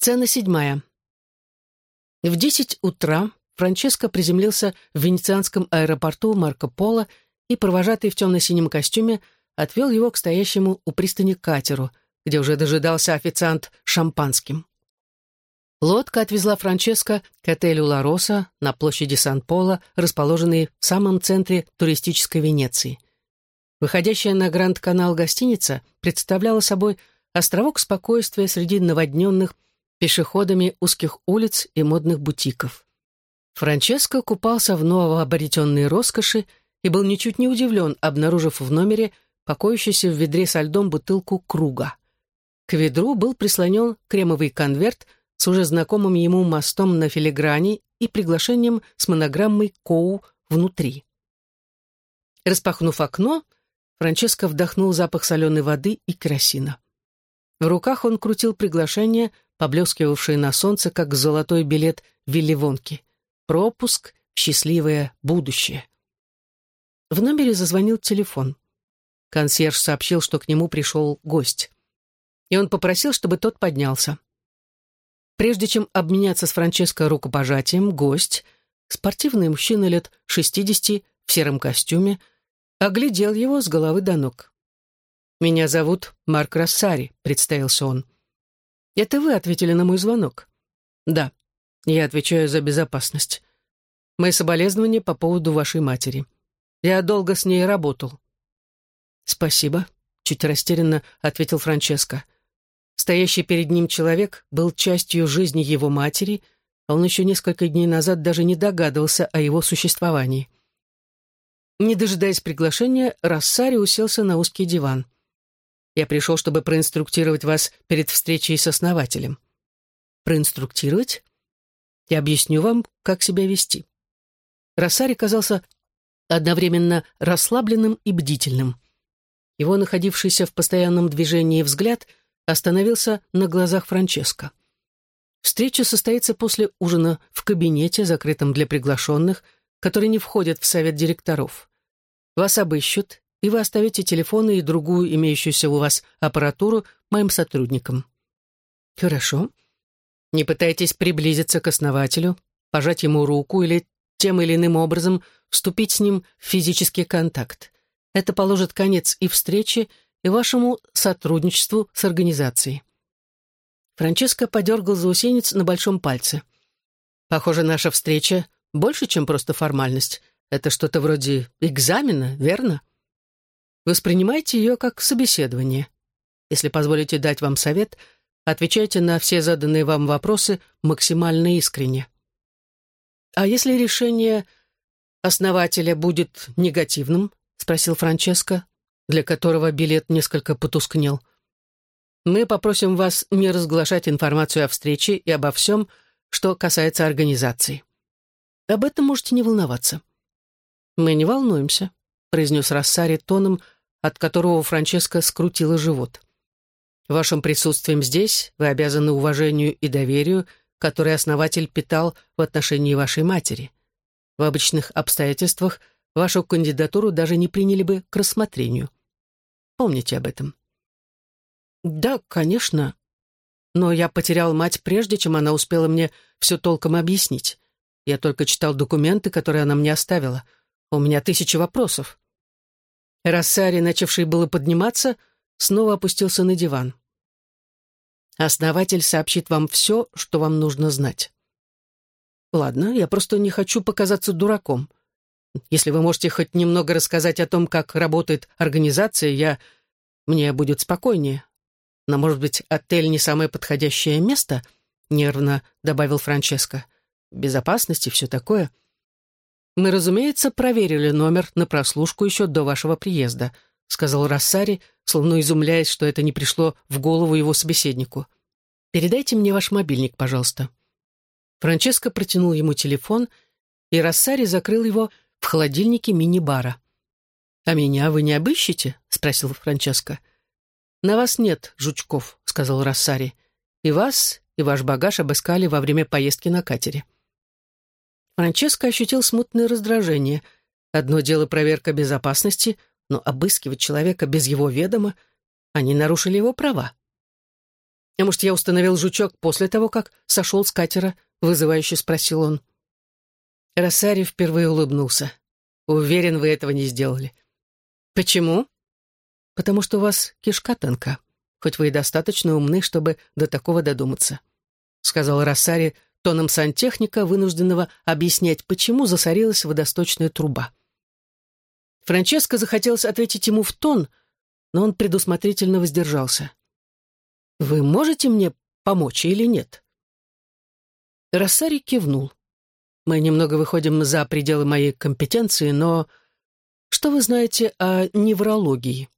Сцена седьмая. В десять утра Франческо приземлился в венецианском аэропорту Марко Поло и, провожатый в темно-синем костюме, отвел его к стоящему у пристани катеру, где уже дожидался официант шампанским. Лодка отвезла Франческо к отелю «Ла Роса» на площади Сан-Поло, расположенной в самом центре туристической Венеции. Выходящая на Гранд-канал гостиница представляла собой островок спокойствия среди наводненных пешеходами узких улиц и модных бутиков. Франческо купался в новообретенной роскоши и был ничуть не удивлен, обнаружив в номере покоящуюся в ведре со льдом бутылку круга. К ведру был прислонен кремовый конверт с уже знакомым ему мостом на филиграни и приглашением с монограммой «Коу» внутри. Распахнув окно, Франческо вдохнул запах соленой воды и керосина. В руках он крутил приглашение, поблескивавшее на солнце, как золотой билет Вилливонки. Пропуск в счастливое будущее. В номере зазвонил телефон. Консьерж сообщил, что к нему пришел гость. И он попросил, чтобы тот поднялся. Прежде чем обменяться с Франческо рукопожатием, гость, спортивный мужчина лет 60 в сером костюме, оглядел его с головы до ног. «Меня зовут Марк Рассари», — представился он. «Это вы ответили на мой звонок?» «Да, я отвечаю за безопасность. Мои соболезнования по поводу вашей матери. Я долго с ней работал». «Спасибо», — чуть растерянно ответил Франческо. Стоящий перед ним человек был частью жизни его матери, а он еще несколько дней назад даже не догадывался о его существовании. Не дожидаясь приглашения, Рассари уселся на узкий диван. «Я пришел, чтобы проинструктировать вас перед встречей с основателем». «Проинструктировать?» «Я объясню вам, как себя вести». Рассари казался одновременно расслабленным и бдительным. Его находившийся в постоянном движении взгляд остановился на глазах Франческо. Встреча состоится после ужина в кабинете, закрытом для приглашенных, которые не входят в совет директоров. Вас обыщут, и вы оставите телефоны и другую имеющуюся у вас аппаратуру моим сотрудникам. Хорошо. Не пытайтесь приблизиться к основателю, пожать ему руку или тем или иным образом вступить с ним в физический контакт. Это положит конец и встрече, и вашему сотрудничеству с организацией. Франческо подергал заусенец на большом пальце. Похоже, наша встреча больше, чем просто формальность. Это что-то вроде экзамена, верно? Воспринимайте ее как собеседование. Если позволите дать вам совет, отвечайте на все заданные вам вопросы максимально искренне. А если решение основателя будет негативным, спросил Франческо, для которого билет несколько потускнел. Мы попросим вас не разглашать информацию о встрече и обо всем, что касается организации. Об этом можете не волноваться. «Мы не волнуемся», — произнес Рассари тоном, от которого Франческо скрутила живот. «Вашим присутствием здесь вы обязаны уважению и доверию, которое основатель питал в отношении вашей матери. В обычных обстоятельствах вашу кандидатуру даже не приняли бы к рассмотрению. Помните об этом». «Да, конечно. Но я потерял мать прежде, чем она успела мне все толком объяснить. Я только читал документы, которые она мне оставила». У меня тысячи вопросов. Рассари, начавший было подниматься, снова опустился на диван. Основатель сообщит вам все, что вам нужно знать. Ладно, я просто не хочу показаться дураком. Если вы можете хоть немного рассказать о том, как работает организация, я... мне будет спокойнее. Но, может быть, отель не самое подходящее место? Нервно добавил Франческо. Безопасность и все такое. — «Мы, разумеется, проверили номер на прослушку еще до вашего приезда», сказал Рассари, словно изумляясь, что это не пришло в голову его собеседнику. «Передайте мне ваш мобильник, пожалуйста». Франческо протянул ему телефон, и Рассари закрыл его в холодильнике мини-бара. «А меня вы не обыщете?» — спросил Франческо. «На вас нет жучков», — сказал Рассари. «И вас, и ваш багаж обыскали во время поездки на катере». Франческо ощутил смутное раздражение. Одно дело проверка безопасности, но обыскивать человека без его ведома, они нарушили его права. А может, я установил жучок после того, как сошел с катера?» — вызывающе спросил он. Рассари впервые улыбнулся. «Уверен, вы этого не сделали». «Почему?» «Потому что у вас кишка тонка, хоть вы и достаточно умны, чтобы до такого додуматься», — сказал Рассари тоном сантехника, вынужденного объяснять, почему засорилась водосточная труба. Франческо захотелось ответить ему в тон, но он предусмотрительно воздержался. «Вы можете мне помочь или нет?» Рассари кивнул. «Мы немного выходим за пределы моей компетенции, но что вы знаете о неврологии?»